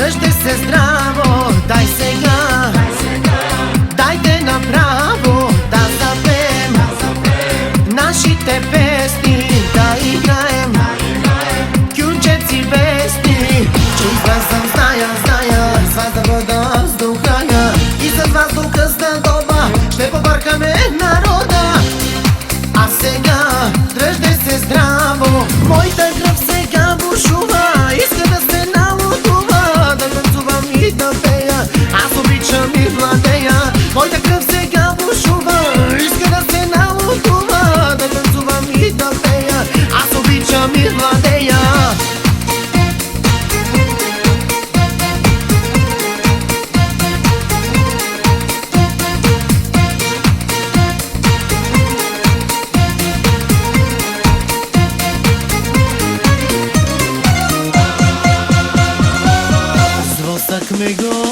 Дръжте се здраво, дай сега. Дайте направо да запеем Нашите песни. Да играем Кючеци песни Чувства съм, стая, зная С вас да бъда вздухая И с вас до късна доба Ще побъркаме народа. А сега дръжте се здраво Моите 每个